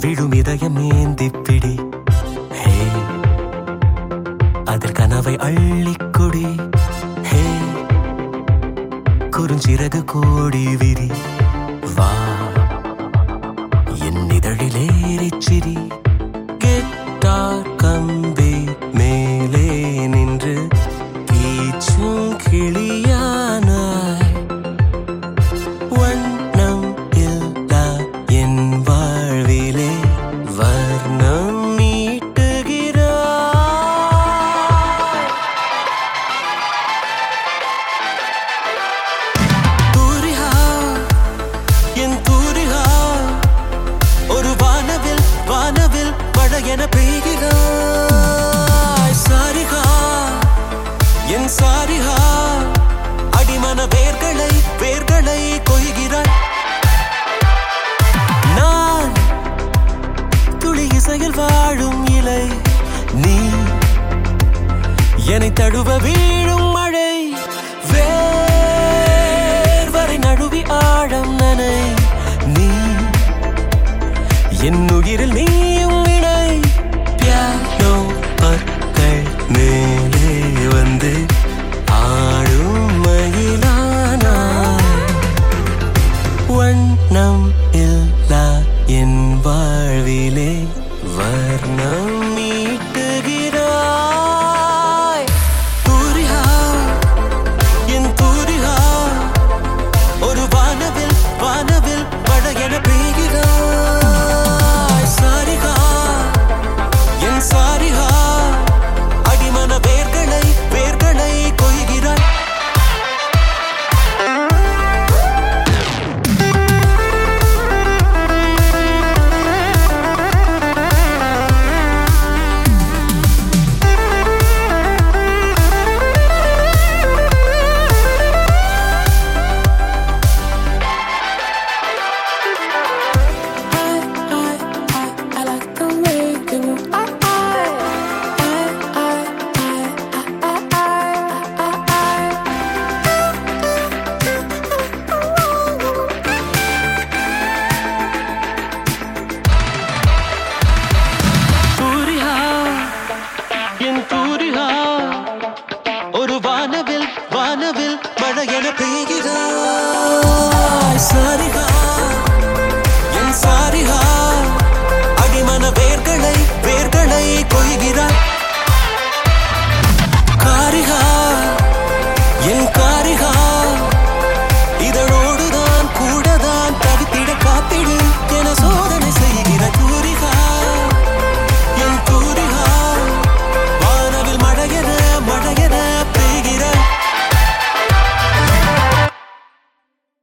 விழும் இதயம் ஏந்திப்பிடி ஹே அதில் கனவை அள்ளிக்குடி ஹே குறுஞ்சிறகு கோடி விரி. வா என் இதழிலேறிச் என பெய்கிறாய் சாரிகா. என் சாரிகா. அடிமன வேர்களை வேர்களை கொய்கிறாய். நான் துளி இசையில் வாழும் இலை. நீ என்னை தழுவ வீழும் மழை. வேர்வரை நழுவி ஆழம் நனை. நீ என் உயிரில் நீ வாழ்விலே வர்ணம்